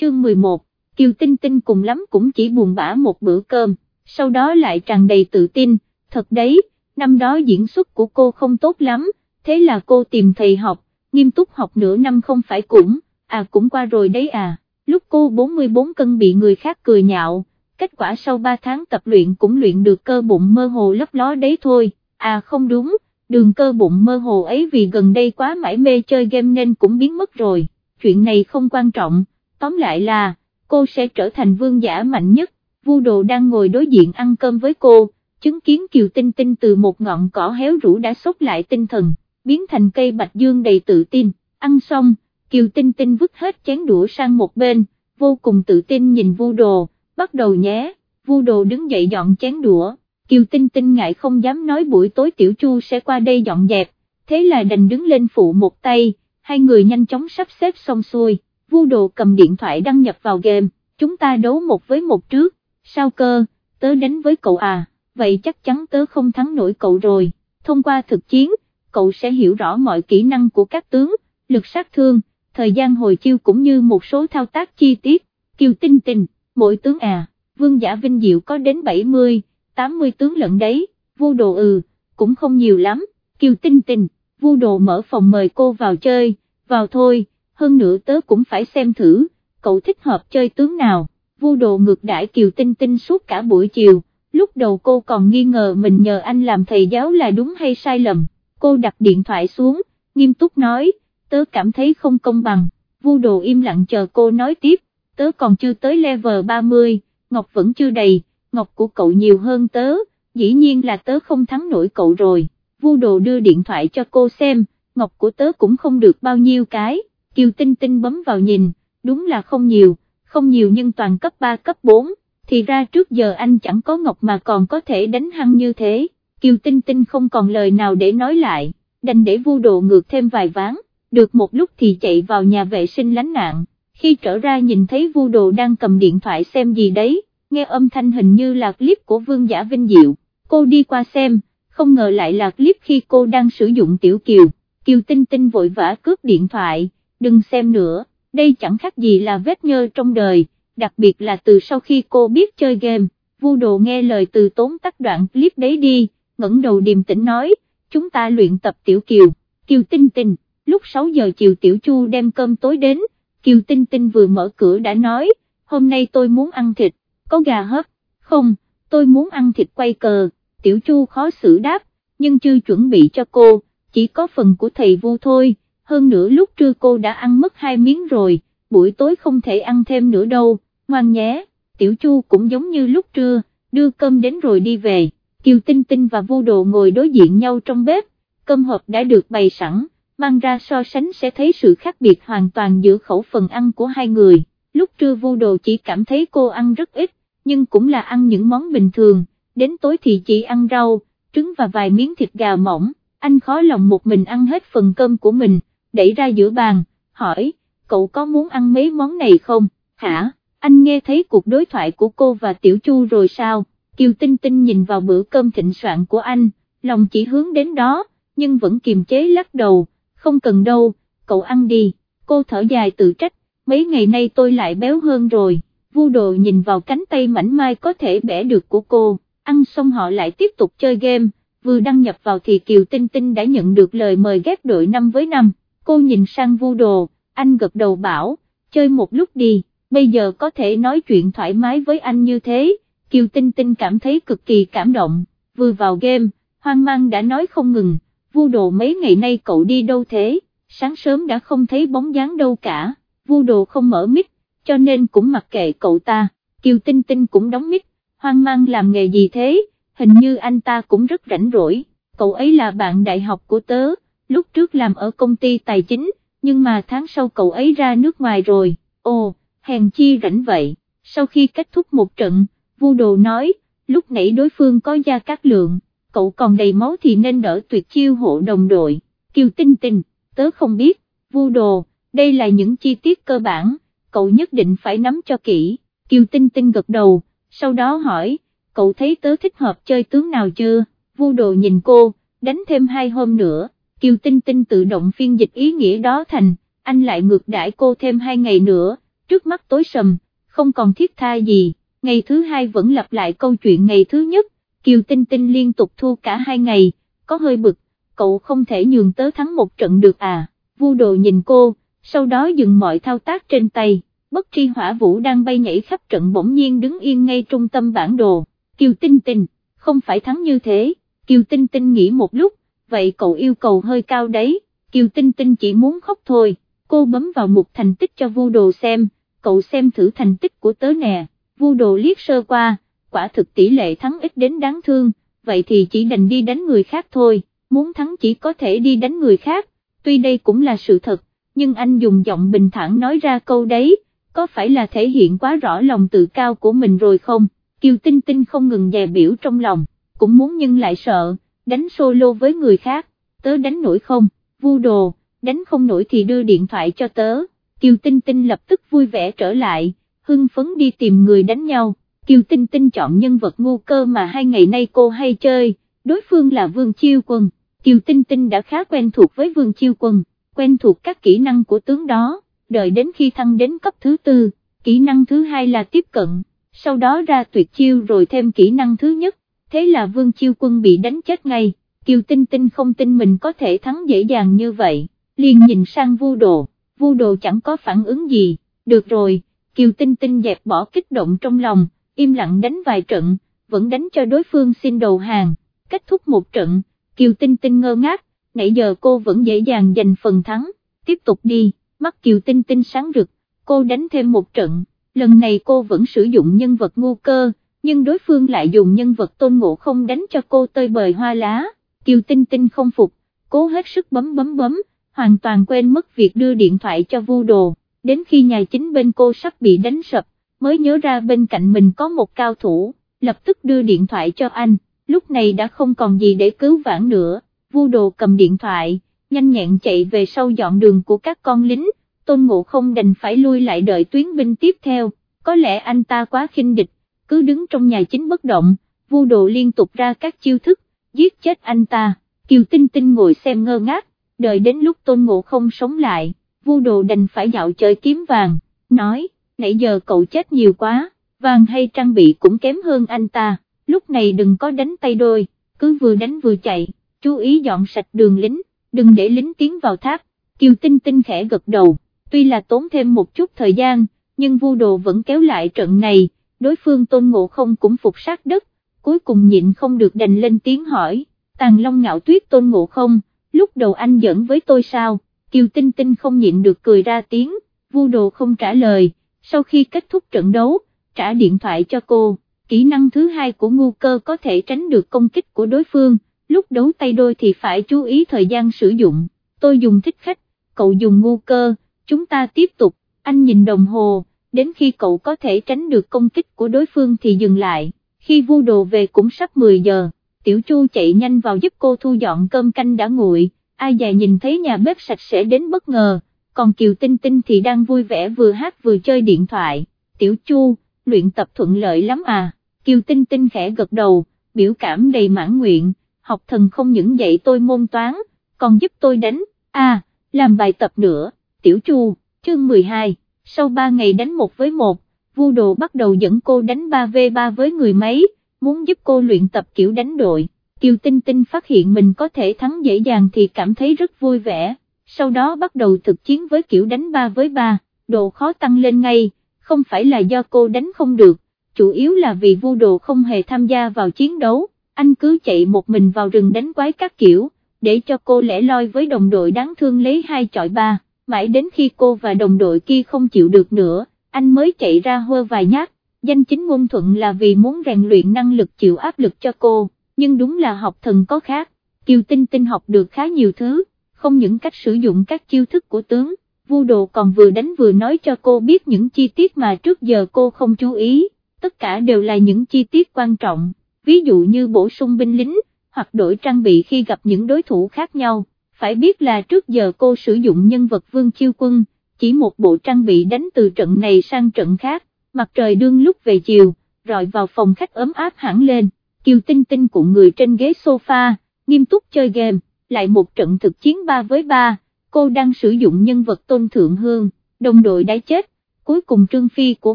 chương 11, Kiều Tinh Tinh cùng lắm cũng chỉ buồn bã một bữa cơm, sau đó lại tràn đầy tự tin, thật đấy, năm đó diễn xuất của cô không tốt lắm, thế là cô tìm thầy học, nghiêm túc học nửa năm không phải cũng, à cũng qua rồi đấy à, lúc cô 44 cân bị người khác cười nhạo, kết quả sau 3 tháng tập luyện cũng luyện được cơ bụng mơ hồ lấp ló đấy thôi, à không đúng, đường cơ bụng mơ hồ ấy vì gần đây quá mãi mê chơi game nên cũng biến mất rồi, chuyện này không quan trọng, tóm lại là, cô sẽ trở thành vương giả mạnh nhất, vu đồ đang ngồi đối diện ăn cơm với cô, chứng kiến Kiều Tinh Tinh từ một ngọn cỏ héo rũ đã sốc lại tinh thần, biến thành cây bạch dương đầy tự tin, ăn xong, Kiều Tinh Tinh vứt hết chén đũa sang một bên, vô cùng tự tin nhìn vu đồ, bắt đầu nhé, vu đồ đứng dậy dọn chén đũa, Kiều Tinh Tinh ngại không dám nói buổi tối Tiểu Chu sẽ qua đây dọn dẹp, thế là đành đứng lên phụ một tay, hai người nhanh chóng sắp xếp xong xuôi, vu đồ cầm điện thoại đăng nhập vào game, chúng ta đấu một với một trước, sao cơ, tớ đánh với cậu à, vậy chắc chắn tớ không thắng nổi cậu rồi, thông qua thực chiến, cậu sẽ hiểu rõ mọi kỹ năng của các tướng, lực sát thương, thời gian hồi chiêu cũng như một số thao tác chi tiết, Kiều Tinh Tinh, mỗi tướng à, vương giả vinh diệu có đến 70, 80 tướng lận đấy, vu đồ ừ, cũng không nhiều lắm, Kiều Tinh Tinh, vu đồ mở phòng mời cô vào chơi, vào thôi, hơn nữa tớ cũng phải xem thử, cậu thích hợp chơi tướng nào, vu đồ ngược đãi Kiều Tinh Tinh suốt cả buổi chiều, lúc đầu cô còn nghi ngờ mình nhờ anh làm thầy giáo là đúng hay sai lầm, cô đặt điện thoại xuống, nghiêm túc nói, tớ cảm thấy không công bằng, vu đồ im lặng chờ cô nói tiếp, tớ còn chưa tới level 30, ngọc vẫn chưa đầy, ngọc của cậu nhiều hơn tớ, dĩ nhiên là tớ không thắng nổi cậu rồi, vu đồ đưa điện thoại cho cô xem, ngọc của tớ cũng không được bao nhiêu cái, Kiều Tinh Tinh bấm vào nhìn, đúng là không nhiều, không nhiều nhưng toàn cấp 3 cấp 4, thì ra trước giờ anh chẳng có ngọc mà còn có thể đánh hăng như thế, Kiều Tinh Tinh không còn lời nào để nói lại, đành để vu đồ ngược thêm vài ván, được một lúc thì chạy vào nhà vệ sinh lánh nạn, khi trở ra nhìn thấy vu đồ đang cầm điện thoại xem gì đấy, nghe âm thanh hình như là clip của vương giả Vinh Diệu, cô đi qua xem, không ngờ lại là clip khi cô đang sử dụng tiểu kiều, Kiều Tinh Tinh vội vã cướp điện thoại, đừng xem nữa, đây chẳng khác gì là vết nhơ trong đời, đặc biệt là từ sau khi cô biết chơi game, vu đồ nghe lời từ tốn tắt đoạn clip đấy đi, ngẩng đầu điềm tĩnh nói, chúng ta luyện tập tiểu kiều, kiều tinh tinh, lúc 6 giờ chiều tiểu chu đem cơm tối đến, kiều tinh tinh vừa mở cửa đã nói, hôm nay tôi muốn ăn thịt, có gà hấp, không, tôi muốn ăn thịt quay cờ, tiểu chu khó xử đáp, nhưng chưa chuẩn bị cho cô, chỉ có phần của thầy vu thôi hơn nữa lúc trưa cô đã ăn mất hai miếng rồi, buổi tối không thể ăn thêm nữa đâu, ngoan nhé, tiểu chu cũng giống như lúc trưa, đưa cơm đến rồi đi về, Kiều Tinh Tinh và Vô Đồ ngồi đối diện nhau trong bếp, cơm hộp đã được bày sẵn, mang ra so sánh sẽ thấy sự khác biệt hoàn toàn giữa khẩu phần ăn của hai người, lúc trưa Vô Đồ chỉ cảm thấy cô ăn rất ít, nhưng cũng là ăn những món bình thường, đến tối thì chỉ ăn rau, trứng và vài miếng thịt gà mỏng, anh khó lòng một mình ăn hết phần cơm của mình đẩy ra giữa bàn, hỏi, cậu có muốn ăn mấy món này không, hả, anh nghe thấy cuộc đối thoại của cô và Tiểu Chu rồi sao, Kiều Tinh Tinh nhìn vào bữa cơm thịnh soạn của anh, lòng chỉ hướng đến đó, nhưng vẫn kiềm chế lắc đầu, không cần đâu, cậu ăn đi, cô thở dài tự trách, mấy ngày nay tôi lại béo hơn rồi, vu đồ nhìn vào cánh tay mảnh mai có thể bẻ được của cô, ăn xong họ lại tiếp tục chơi game, vừa đăng nhập vào thì Kiều Tinh Tinh đã nhận được lời mời ghép đội 5 với 5 cô nhìn sang vu đồ, anh gật đầu bảo, chơi một lúc đi, bây giờ có thể nói chuyện thoải mái với anh như thế, Kiều Tinh Tinh cảm thấy cực kỳ cảm động, vừa vào game, hoang mang đã nói không ngừng, vu đồ mấy ngày nay cậu đi đâu thế, sáng sớm đã không thấy bóng dáng đâu cả, vu đồ không mở mic, cho nên cũng mặc kệ cậu ta, Kiều Tinh Tinh cũng đóng mic, hoang mang làm nghề gì thế, hình như anh ta cũng rất rảnh rỗi, cậu ấy là bạn đại học của tớ lúc trước làm ở công ty tài chính, nhưng mà tháng sau cậu ấy ra nước ngoài rồi, ồ, hèn chi rảnh vậy, sau khi kết thúc một trận, vu đồ nói, lúc nãy đối phương có gia cát lượng, cậu còn đầy máu thì nên đỡ tuyệt chiêu hộ đồng đội, kiều tinh tinh, tớ không biết, vu đồ, đây là những chi tiết cơ bản, cậu nhất định phải nắm cho kỹ, kiều tinh tinh gật đầu, sau đó hỏi, cậu thấy tớ thích hợp chơi tướng nào chưa, vu đồ nhìn cô, đánh thêm hai hôm nữa. Kiều Tinh Tinh tự động phiên dịch ý nghĩa đó thành, anh lại ngược đãi cô thêm hai ngày nữa, trước mắt tối sầm, không còn thiết tha gì, ngày thứ hai vẫn lặp lại câu chuyện ngày thứ nhất, Kiều Tinh Tinh liên tục thua cả hai ngày, có hơi bực, cậu không thể nhường tớ thắng một trận được à, vu đồ nhìn cô, sau đó dừng mọi thao tác trên tay, bất tri hỏa vũ đang bay nhảy khắp trận bỗng nhiên đứng yên ngay trung tâm bản đồ, Kiều Tinh Tinh, không phải thắng như thế, Kiều Tinh Tinh nghĩ một lúc, vậy cậu yêu cầu hơi cao đấy, Kiều Tinh Tinh chỉ muốn khóc thôi, cô bấm vào mục thành tích cho vu đồ xem, cậu xem thử thành tích của tớ nè, vu đồ liếc sơ qua, quả thực tỷ lệ thắng ít đến đáng thương, vậy thì chỉ đành đi đánh người khác thôi, muốn thắng chỉ có thể đi đánh người khác, tuy đây cũng là sự thật, nhưng anh dùng giọng bình thản nói ra câu đấy, có phải là thể hiện quá rõ lòng tự cao của mình rồi không, Kiều Tinh Tinh không ngừng dè biểu trong lòng, cũng muốn nhưng lại sợ, đánh solo với người khác, tớ đánh nổi không, vu đồ, đánh không nổi thì đưa điện thoại cho tớ, Kiều Tinh Tinh lập tức vui vẻ trở lại, hưng phấn đi tìm người đánh nhau, Kiều Tinh Tinh chọn nhân vật ngu cơ mà hai ngày nay cô hay chơi, đối phương là Vương Chiêu Quân, Kiều Tinh Tinh đã khá quen thuộc với Vương Chiêu Quân, quen thuộc các kỹ năng của tướng đó, đợi đến khi thăng đến cấp thứ tư, kỹ năng thứ hai là tiếp cận, sau đó ra tuyệt chiêu rồi thêm kỹ năng thứ nhất, thế là Vương Chiêu Quân bị đánh chết ngay, Kiều Tinh Tinh không tin mình có thể thắng dễ dàng như vậy, liền nhìn sang vu đồ, vu đồ chẳng có phản ứng gì, được rồi, Kiều Tinh Tinh dẹp bỏ kích động trong lòng, im lặng đánh vài trận, vẫn đánh cho đối phương xin đầu hàng, kết thúc một trận, Kiều Tinh Tinh ngơ ngác, nãy giờ cô vẫn dễ dàng giành phần thắng, tiếp tục đi, mắt Kiều Tinh Tinh sáng rực, cô đánh thêm một trận, lần này cô vẫn sử dụng nhân vật ngu cơ, nhưng đối phương lại dùng nhân vật tôn ngộ không đánh cho cô tơi bời hoa lá, Kiều Tinh Tinh không phục, cố hết sức bấm bấm bấm, hoàn toàn quên mất việc đưa điện thoại cho vu đồ, đến khi nhà chính bên cô sắp bị đánh sập, mới nhớ ra bên cạnh mình có một cao thủ, lập tức đưa điện thoại cho anh, lúc này đã không còn gì để cứu vãn nữa, vu đồ cầm điện thoại, nhanh nhẹn chạy về sau dọn đường của các con lính, tôn ngộ không đành phải lui lại đợi tuyến binh tiếp theo, có lẽ anh ta quá khinh địch, cứ đứng trong nhà chính bất động, vu đồ liên tục ra các chiêu thức, giết chết anh ta, Kiều Tinh Tinh ngồi xem ngơ ngác, đợi đến lúc tôn ngộ không sống lại, vu đồ đành phải dạo chơi kiếm vàng, nói, nãy giờ cậu chết nhiều quá, vàng hay trang bị cũng kém hơn anh ta, lúc này đừng có đánh tay đôi, cứ vừa đánh vừa chạy, chú ý dọn sạch đường lính, đừng để lính tiến vào tháp, Kiều Tinh Tinh khẽ gật đầu, tuy là tốn thêm một chút thời gian, nhưng vu đồ vẫn kéo lại trận này, đối phương tôn ngộ không cũng phục sát đất, cuối cùng nhịn không được đành lên tiếng hỏi, tàn long ngạo tuyết tôn ngộ không, lúc đầu anh giỡn với tôi sao, Kiều Tinh Tinh không nhịn được cười ra tiếng, vu đồ không trả lời, sau khi kết thúc trận đấu, trả điện thoại cho cô, kỹ năng thứ hai của ngu cơ có thể tránh được công kích của đối phương, lúc đấu tay đôi thì phải chú ý thời gian sử dụng, tôi dùng thích khách, cậu dùng ngu cơ, chúng ta tiếp tục, anh nhìn đồng hồ, đến khi cậu có thể tránh được công kích của đối phương thì dừng lại, khi vu đồ về cũng sắp 10 giờ, tiểu chu chạy nhanh vào giúp cô thu dọn cơm canh đã nguội, ai dè nhìn thấy nhà bếp sạch sẽ đến bất ngờ, còn Kiều Tinh Tinh thì đang vui vẻ vừa hát vừa chơi điện thoại, tiểu chu, luyện tập thuận lợi lắm à, Kiều Tinh Tinh khẽ gật đầu, biểu cảm đầy mãn nguyện, học thần không những dạy tôi môn toán, còn giúp tôi đánh, à, làm bài tập nữa, tiểu chu, chương 12, sau 3 ngày đánh một với một, vu đồ bắt đầu dẫn cô đánh 3v3 với người máy, muốn giúp cô luyện tập kiểu đánh đội. Kiều Tinh Tinh phát hiện mình có thể thắng dễ dàng thì cảm thấy rất vui vẻ, sau đó bắt đầu thực chiến với kiểu đánh 3 với 3, độ khó tăng lên ngay, không phải là do cô đánh không được, chủ yếu là vì vu đồ không hề tham gia vào chiến đấu, anh cứ chạy một mình vào rừng đánh quái các kiểu, để cho cô lẻ loi với đồng đội đáng thương lấy hai chọi ba, mãi đến khi cô và đồng đội kia không chịu được nữa, anh mới chạy ra hơ vài nhát, danh chính ngôn thuận là vì muốn rèn luyện năng lực chịu áp lực cho cô nhưng đúng là học thần có khác, Kiều Tinh Tinh học được khá nhiều thứ, không những cách sử dụng các chiêu thức của tướng, vu đồ còn vừa đánh vừa nói cho cô biết những chi tiết mà trước giờ cô không chú ý, tất cả đều là những chi tiết quan trọng, ví dụ như bổ sung binh lính, hoặc đổi trang bị khi gặp những đối thủ khác nhau, phải biết là trước giờ cô sử dụng nhân vật Vương Chiêu Quân, chỉ một bộ trang bị đánh từ trận này sang trận khác, mặt trời đương lúc về chiều, rọi vào phòng khách ấm áp hẳn lên. Kiều Tinh Tinh cuộn người trên ghế sofa, nghiêm túc chơi game, lại một trận thực chiến 3 với 3, cô đang sử dụng nhân vật tôn thượng hương, đồng đội đã chết, cuối cùng Trương Phi của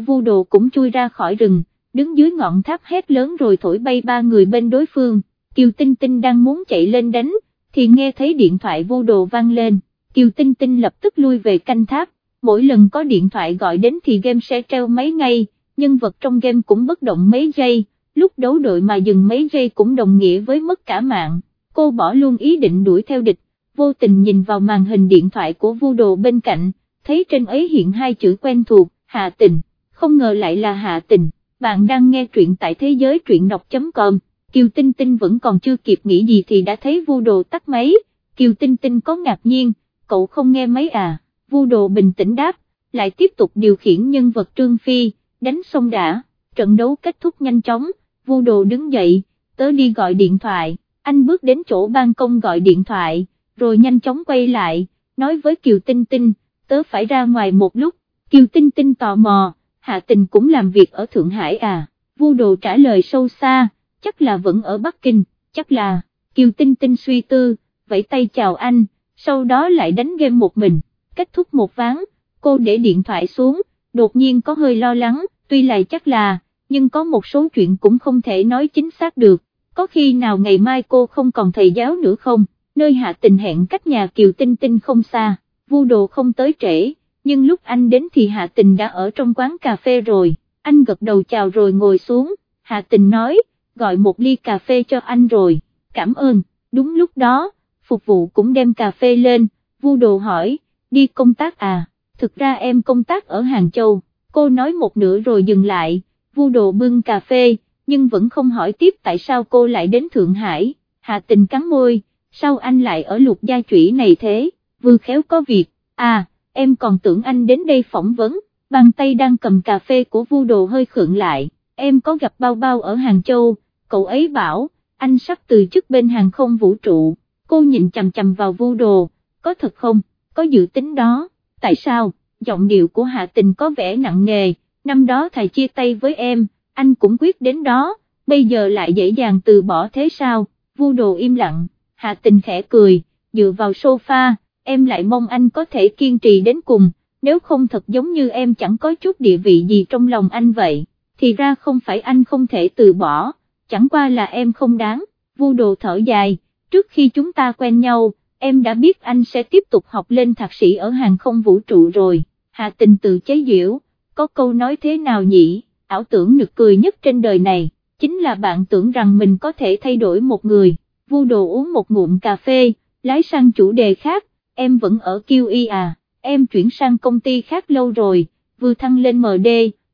vu đồ cũng chui ra khỏi rừng, đứng dưới ngọn tháp hét lớn rồi thổi bay ba người bên đối phương, Kiều Tinh Tinh đang muốn chạy lên đánh, thì nghe thấy điện thoại vu đồ vang lên, Kiều Tinh Tinh lập tức lui về canh tháp, mỗi lần có điện thoại gọi đến thì game sẽ treo máy ngay, nhân vật trong game cũng bất động mấy giây, lúc đấu đội mà dừng mấy giây cũng đồng nghĩa với mất cả mạng, cô bỏ luôn ý định đuổi theo địch, vô tình nhìn vào màn hình điện thoại của vu đồ bên cạnh, thấy trên ấy hiện hai chữ quen thuộc, Hạ Tình, không ngờ lại là Hạ Tình, bạn đang nghe truyện tại thế giới truyện đọc.com, Kiều Tinh Tinh vẫn còn chưa kịp nghĩ gì thì đã thấy vu đồ tắt máy, Kiều Tinh Tinh có ngạc nhiên, cậu không nghe máy à, vu đồ bình tĩnh đáp, lại tiếp tục điều khiển nhân vật Trương Phi, đánh xong đã, trận đấu kết thúc nhanh chóng, vu đồ đứng dậy, tớ đi gọi điện thoại, anh bước đến chỗ ban công gọi điện thoại, rồi nhanh chóng quay lại, nói với Kiều Tinh Tinh, tớ phải ra ngoài một lúc, Kiều Tinh Tinh tò mò, Hạ Tình cũng làm việc ở Thượng Hải à, vu đồ trả lời sâu xa, chắc là vẫn ở Bắc Kinh, chắc là, Kiều Tinh Tinh suy tư, vẫy tay chào anh, sau đó lại đánh game một mình, kết thúc một ván, cô để điện thoại xuống, đột nhiên có hơi lo lắng, tuy là chắc là, nhưng có một số chuyện cũng không thể nói chính xác được, có khi nào ngày mai cô không còn thầy giáo nữa không, nơi hạ tình hẹn cách nhà Kiều Tinh Tinh không xa, vu đồ không tới trễ, nhưng lúc anh đến thì hạ tình đã ở trong quán cà phê rồi, anh gật đầu chào rồi ngồi xuống, hạ tình nói, gọi một ly cà phê cho anh rồi, cảm ơn, đúng lúc đó, phục vụ cũng đem cà phê lên, vu đồ hỏi, đi công tác à, thực ra em công tác ở Hàng Châu, cô nói một nửa rồi dừng lại, vu đồ bưng cà phê, nhưng vẫn không hỏi tiếp tại sao cô lại đến Thượng Hải, Hạ tình cắn môi, sao anh lại ở lục gia chủy này thế, vừa khéo có việc, à, em còn tưởng anh đến đây phỏng vấn, bàn tay đang cầm cà phê của vu đồ hơi khượng lại, em có gặp bao bao ở Hàng Châu, cậu ấy bảo, anh sắp từ chức bên hàng không vũ trụ, cô nhìn chằm chằm vào vu đồ, có thật không, có dự tính đó, tại sao, giọng điệu của hạ tình có vẻ nặng nề, năm đó thầy chia tay với em, anh cũng quyết đến đó, bây giờ lại dễ dàng từ bỏ thế sao, vu đồ im lặng, hạ tình khẽ cười, dựa vào sofa, em lại mong anh có thể kiên trì đến cùng, nếu không thật giống như em chẳng có chút địa vị gì trong lòng anh vậy, thì ra không phải anh không thể từ bỏ, chẳng qua là em không đáng, vu đồ thở dài, trước khi chúng ta quen nhau, em đã biết anh sẽ tiếp tục học lên thạc sĩ ở hàng không vũ trụ rồi, Hạ tình tự chế diễu, có câu nói thế nào nhỉ, ảo tưởng nực cười nhất trên đời này, chính là bạn tưởng rằng mình có thể thay đổi một người, vu đồ uống một ngụm cà phê, lái sang chủ đề khác, em vẫn ở QE à, em chuyển sang công ty khác lâu rồi, vừa thăng lên MD,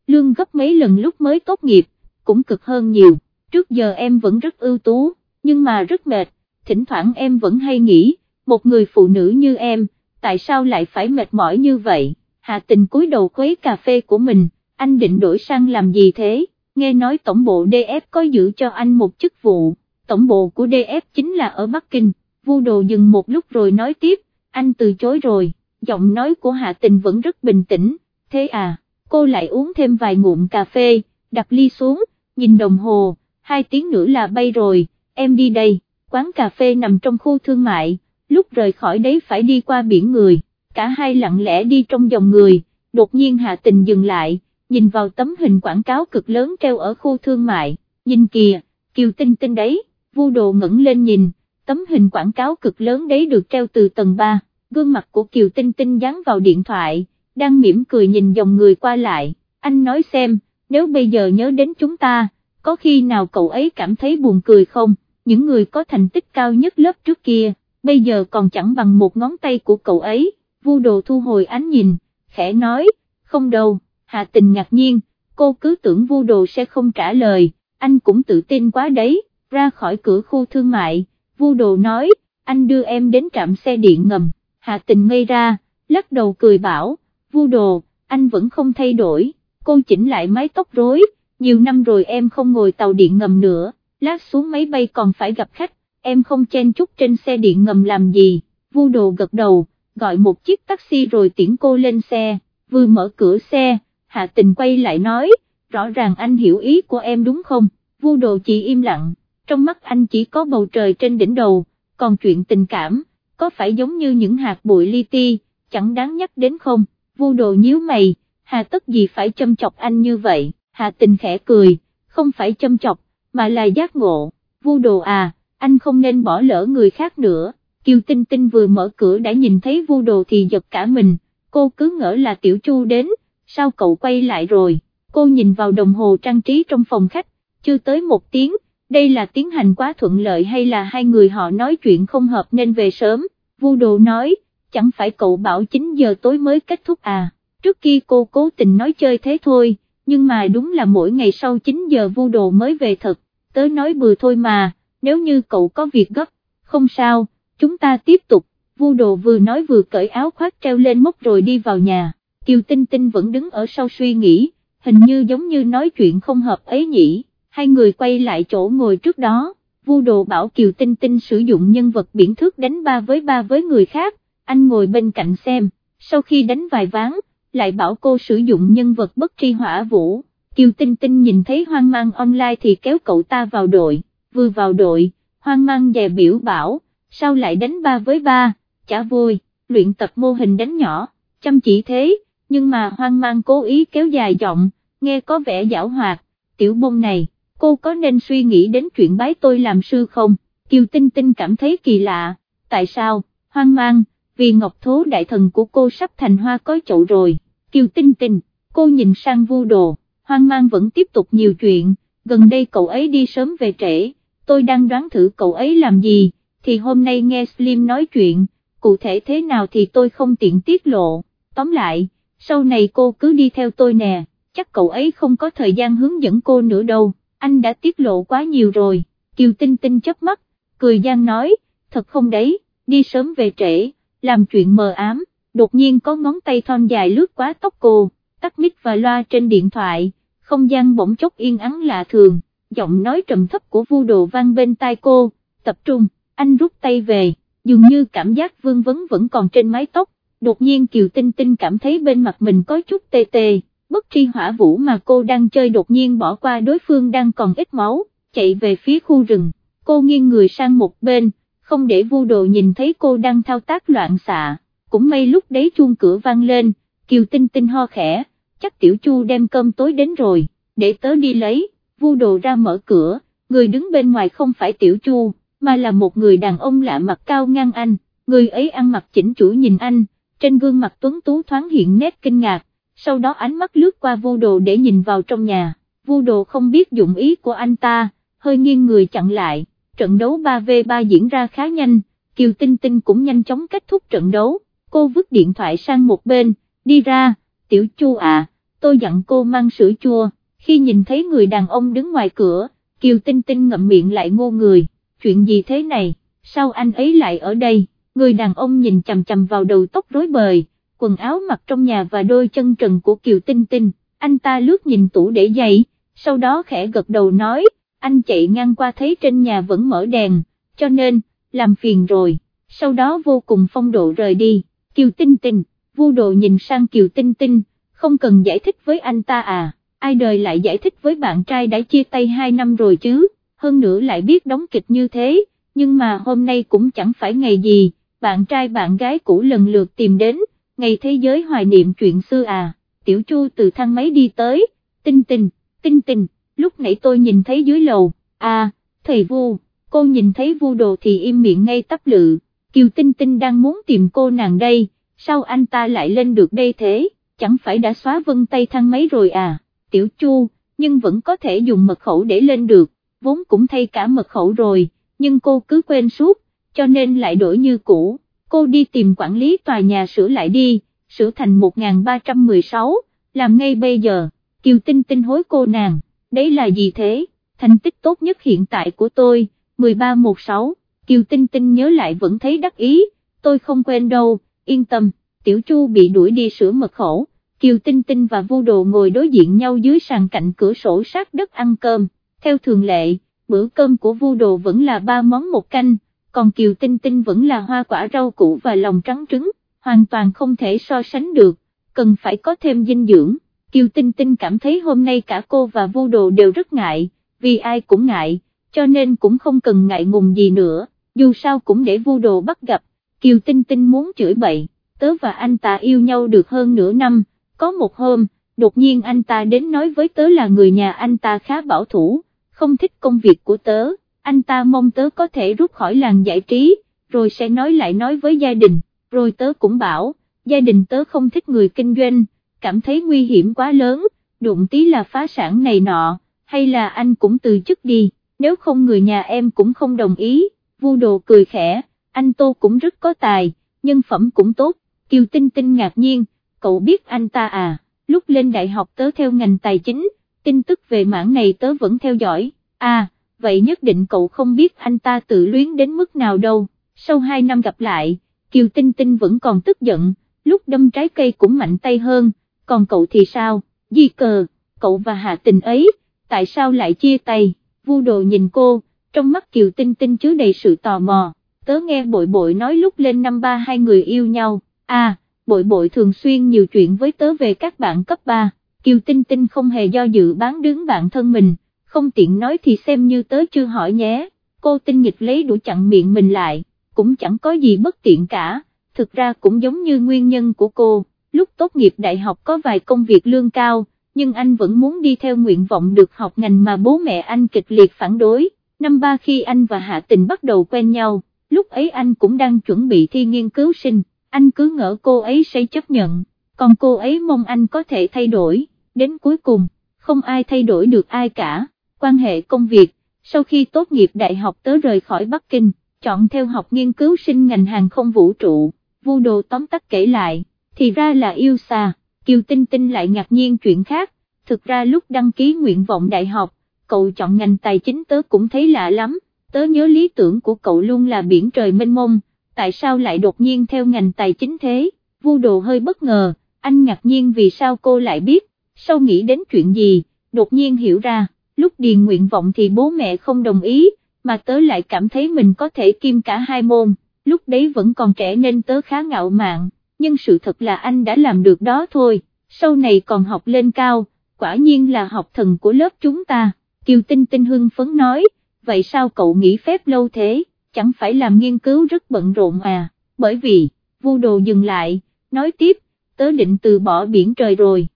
lương gấp mấy lần lúc mới tốt nghiệp, cũng cực hơn nhiều, trước giờ em vẫn rất ưu tú, nhưng mà rất mệt, thỉnh thoảng em vẫn hay nghĩ, một người phụ nữ như em, tại sao lại phải mệt mỏi như vậy, hạ tình cúi đầu khuấy cà phê của mình, anh định đổi sang làm gì thế, nghe nói tổng bộ DF có giữ cho anh một chức vụ, tổng bộ của DF chính là ở Bắc Kinh, vu đồ dừng một lúc rồi nói tiếp, anh từ chối rồi, giọng nói của hạ tình vẫn rất bình tĩnh, thế à, cô lại uống thêm vài ngụm cà phê, đặt ly xuống, nhìn đồng hồ, hai tiếng nữa là bay rồi, em đi đây, quán cà phê nằm trong khu thương mại, lúc rời khỏi đấy phải đi qua biển người, cả hai lặng lẽ đi trong dòng người, đột nhiên hạ tình dừng lại, nhìn vào tấm hình quảng cáo cực lớn treo ở khu thương mại, nhìn kìa, kiều tinh tinh đấy, vu đồ ngẩng lên nhìn, tấm hình quảng cáo cực lớn đấy được treo từ tầng 3, gương mặt của kiều tinh tinh dán vào điện thoại, đang mỉm cười nhìn dòng người qua lại, anh nói xem, nếu bây giờ nhớ đến chúng ta, có khi nào cậu ấy cảm thấy buồn cười không, những người có thành tích cao nhất lớp trước kia, bây giờ còn chẳng bằng một ngón tay của cậu ấy, vu đồ thu hồi ánh nhìn, khẽ nói, không đâu, hạ tình ngạc nhiên, cô cứ tưởng vu đồ sẽ không trả lời, anh cũng tự tin quá đấy, ra khỏi cửa khu thương mại, vu đồ nói, anh đưa em đến trạm xe điện ngầm, hạ tình ngây ra, lắc đầu cười bảo, vu đồ, anh vẫn không thay đổi, cô chỉnh lại mái tóc rối, nhiều năm rồi em không ngồi tàu điện ngầm nữa, lát xuống máy bay còn phải gặp khách, em không chen chút trên xe điện ngầm làm gì, vu đồ gật đầu, gọi một chiếc taxi rồi tiễn cô lên xe, vừa mở cửa xe, hạ tình quay lại nói, rõ ràng anh hiểu ý của em đúng không, vu đồ chỉ im lặng, trong mắt anh chỉ có bầu trời trên đỉnh đầu, còn chuyện tình cảm, có phải giống như những hạt bụi li ti, chẳng đáng nhắc đến không, vu đồ nhíu mày, hà tất gì phải châm chọc anh như vậy, hà tình khẽ cười, không phải châm chọc, mà là giác ngộ, vu đồ à, anh không nên bỏ lỡ người khác nữa, Kiều Tinh Tinh vừa mở cửa đã nhìn thấy vu đồ thì giật cả mình, cô cứ ngỡ là Tiểu Chu đến, sao cậu quay lại rồi, cô nhìn vào đồng hồ trang trí trong phòng khách, chưa tới một tiếng, đây là tiến hành quá thuận lợi hay là hai người họ nói chuyện không hợp nên về sớm, vu đồ nói, chẳng phải cậu bảo 9 giờ tối mới kết thúc à, trước kia cô cố tình nói chơi thế thôi, nhưng mà đúng là mỗi ngày sau 9 giờ vu đồ mới về thật, tớ nói bừa thôi mà, nếu như cậu có việc gấp, không sao, chúng ta tiếp tục, vu đồ vừa nói vừa cởi áo khoác treo lên móc rồi đi vào nhà, Kiều Tinh Tinh vẫn đứng ở sau suy nghĩ, hình như giống như nói chuyện không hợp ấy nhỉ, hai người quay lại chỗ ngồi trước đó, vu đồ bảo Kiều Tinh Tinh sử dụng nhân vật biển thước đánh ba với ba với người khác, anh ngồi bên cạnh xem, sau khi đánh vài ván, lại bảo cô sử dụng nhân vật bất tri hỏa vũ, Kiều Tinh Tinh nhìn thấy hoang mang online thì kéo cậu ta vào đội, vừa vào đội, hoang mang dè biểu bảo, sao lại đánh ba với ba, chả vui, luyện tập mô hình đánh nhỏ, chăm chỉ thế, nhưng mà hoang mang cố ý kéo dài giọng, nghe có vẻ giảo hoạt, tiểu bông này, cô có nên suy nghĩ đến chuyện bái tôi làm sư không, Kiều Tinh Tinh cảm thấy kỳ lạ, tại sao, hoang mang, vì ngọc thố đại thần của cô sắp thành hoa có chậu rồi, Kiều Tinh Tinh, cô nhìn sang vu đồ, hoang mang vẫn tiếp tục nhiều chuyện, gần đây cậu ấy đi sớm về trễ, tôi đang đoán thử cậu ấy làm gì, thì hôm nay nghe Slim nói chuyện, cụ thể thế nào thì tôi không tiện tiết lộ, tóm lại, sau này cô cứ đi theo tôi nè, chắc cậu ấy không có thời gian hướng dẫn cô nữa đâu, anh đã tiết lộ quá nhiều rồi, Kiều Tinh Tinh chớp mắt, cười gian nói, thật không đấy, đi sớm về trễ, làm chuyện mờ ám, đột nhiên có ngón tay thon dài lướt qua tóc cô, tắt mic và loa trên điện thoại, không gian bỗng chốc yên ắng lạ thường, giọng nói trầm thấp của vu đồ vang bên tai cô, tập trung, anh rút tay về, dường như cảm giác vương vấn vẫn còn trên mái tóc, đột nhiên Kiều Tinh Tinh cảm thấy bên mặt mình có chút tê tê, bất tri hỏa vũ mà cô đang chơi đột nhiên bỏ qua đối phương đang còn ít máu, chạy về phía khu rừng, cô nghiêng người sang một bên, không để vu đồ nhìn thấy cô đang thao tác loạn xạ, cũng may lúc đấy chuông cửa vang lên, Kiều Tinh Tinh ho khẽ, chắc Tiểu Chu đem cơm tối đến rồi, để tớ đi lấy, vu đồ ra mở cửa, người đứng bên ngoài không phải Tiểu Chu, mà là một người đàn ông lạ mặt cao ngang anh, người ấy ăn mặc chỉnh chủ nhìn anh, trên gương mặt tuấn tú thoáng hiện nét kinh ngạc, sau đó ánh mắt lướt qua vu đồ để nhìn vào trong nhà, vu đồ không biết dụng ý của anh ta, hơi nghiêng người chặn lại, trận đấu 3v3 diễn ra khá nhanh, Kiều Tinh Tinh cũng nhanh chóng kết thúc trận đấu, cô vứt điện thoại sang một bên, đi ra, tiểu chu à, tôi dặn cô mang sữa chua, khi nhìn thấy người đàn ông đứng ngoài cửa, Kiều Tinh Tinh ngậm miệng lại ngô người, chuyện gì thế này, sao anh ấy lại ở đây, người đàn ông nhìn chầm chầm vào đầu tóc rối bời, quần áo mặc trong nhà và đôi chân trần của Kiều Tinh Tinh, anh ta lướt nhìn tủ để giày, sau đó khẽ gật đầu nói, anh chạy ngang qua thấy trên nhà vẫn mở đèn, cho nên, làm phiền rồi, sau đó vô cùng phong độ rời đi, Kiều Tinh Tinh, vu đồ nhìn sang Kiều Tinh Tinh, không cần giải thích với anh ta à, ai đời lại giải thích với bạn trai đã chia tay 2 năm rồi chứ, hơn nữa lại biết đóng kịch như thế, nhưng mà hôm nay cũng chẳng phải ngày gì, bạn trai bạn gái cũ lần lượt tìm đến, ngày thế giới hoài niệm chuyện xưa à, tiểu chu từ thang máy đi tới, tinh tinh, tinh tinh, lúc nãy tôi nhìn thấy dưới lầu, à, thầy vu, cô nhìn thấy vu đồ thì im miệng ngay tắp lự, kiều tinh tinh đang muốn tìm cô nàng đây, sao anh ta lại lên được đây thế, chẳng phải đã xóa vân tay thang máy rồi à, tiểu chu, nhưng vẫn có thể dùng mật khẩu để lên được, vốn cũng thay cả mật khẩu rồi, nhưng cô cứ quên suốt, cho nên lại đổi như cũ, cô đi tìm quản lý tòa nhà sửa lại đi, sửa thành 1316, làm ngay bây giờ, Kiều Tinh Tinh hối cô nàng, đấy là gì thế, thành tích tốt nhất hiện tại của tôi, 1316, Kiều Tinh Tinh nhớ lại vẫn thấy đắc ý, tôi không quên đâu, yên tâm, Tiểu Chu bị đuổi đi sửa mật khẩu, Kiều Tinh Tinh và Vu Đồ ngồi đối diện nhau dưới sàn cạnh cửa sổ sát đất ăn cơm, theo thường lệ, bữa cơm của Vu Đồ vẫn là ba món một canh, còn Kiều Tinh Tinh vẫn là hoa quả rau củ và lòng trắng trứng, hoàn toàn không thể so sánh được, cần phải có thêm dinh dưỡng. Kiều Tinh Tinh cảm thấy hôm nay cả cô và Vu Đồ đều rất ngại, vì ai cũng ngại, cho nên cũng không cần ngại ngùng gì nữa, dù sao cũng để Vu Đồ bắt gặp, Kiều Tinh Tinh muốn chửi bậy, tớ và anh ta yêu nhau được hơn nửa năm, có một hôm, đột nhiên anh ta đến nói với tớ là người nhà anh ta khá bảo thủ, không thích công việc của tớ, anh ta mong tớ có thể rút khỏi làng giải trí, rồi sẽ nói lại nói với gia đình, rồi tớ cũng bảo, gia đình tớ không thích người kinh doanh, cảm thấy nguy hiểm quá lớn, đụng tí là phá sản này nọ, hay là anh cũng từ chức đi, nếu không người nhà em cũng không đồng ý, vu đồ cười khẽ, anh Tô cũng rất có tài, nhân phẩm cũng tốt, Kiều Tinh Tinh ngạc nhiên, cậu biết anh ta à, lúc lên đại học tớ theo ngành tài chính, tin tức về mảng này tớ vẫn theo dõi, à, vậy nhất định cậu không biết anh ta tự luyến đến mức nào đâu, sau 2 năm gặp lại, Kiều Tinh Tinh vẫn còn tức giận, lúc đâm trái cây cũng mạnh tay hơn, còn cậu thì sao, di cờ, cậu và hạ tình ấy, tại sao lại chia tay, vu đồ nhìn cô, trong mắt Kiều Tinh Tinh chứa đầy sự tò mò, tớ nghe bội bội nói lúc lên năm ba hai người yêu nhau, à, bội bội thường xuyên nhiều chuyện với tớ về các bạn cấp 3, Kiều Tinh Tinh không hề do dự bán đứng bạn thân mình, không tiện nói thì xem như tớ chưa hỏi nhé, cô tinh nghịch lấy đũa chặn miệng mình lại, cũng chẳng có gì bất tiện cả, thực ra cũng giống như nguyên nhân của cô, lúc tốt nghiệp đại học có vài công việc lương cao, nhưng anh vẫn muốn đi theo nguyện vọng được học ngành mà bố mẹ anh kịch liệt phản đối, năm ba khi anh và Hạ Tình bắt đầu quen nhau, lúc ấy anh cũng đang chuẩn bị thi nghiên cứu sinh, anh cứ ngỡ cô ấy sẽ chấp nhận, còn cô ấy mong anh có thể thay đổi, đến cuối cùng, không ai thay đổi được ai cả, quan hệ công việc, sau khi tốt nghiệp đại học tớ rời khỏi Bắc Kinh, chọn theo học nghiên cứu sinh ngành hàng không vũ trụ, vu đồ tóm tắt kể lại, thì ra là yêu xa, Kiều Tinh Tinh lại ngạc nhiên chuyện khác, thực ra lúc đăng ký nguyện vọng đại học, cậu chọn ngành tài chính tớ cũng thấy lạ lắm, tớ nhớ lý tưởng của cậu luôn là biển trời mênh mông, tại sao lại đột nhiên theo ngành tài chính thế, vu đồ hơi bất ngờ, anh ngạc nhiên vì sao cô lại biết, sau nghĩ đến chuyện gì, đột nhiên hiểu ra, lúc điền nguyện vọng thì bố mẹ không đồng ý, mà tớ lại cảm thấy mình có thể kim cả hai môn, lúc đấy vẫn còn trẻ nên tớ khá ngạo mạn, nhưng sự thật là anh đã làm được đó thôi, sau này còn học lên cao, quả nhiên là học thần của lớp chúng ta, Kiều Tinh Tinh hưng phấn nói, vậy sao cậu nghỉ phép lâu thế, chẳng phải làm nghiên cứu rất bận rộn à, bởi vì, vu đồ dừng lại, nói tiếp, tớ định từ bỏ biển trời rồi.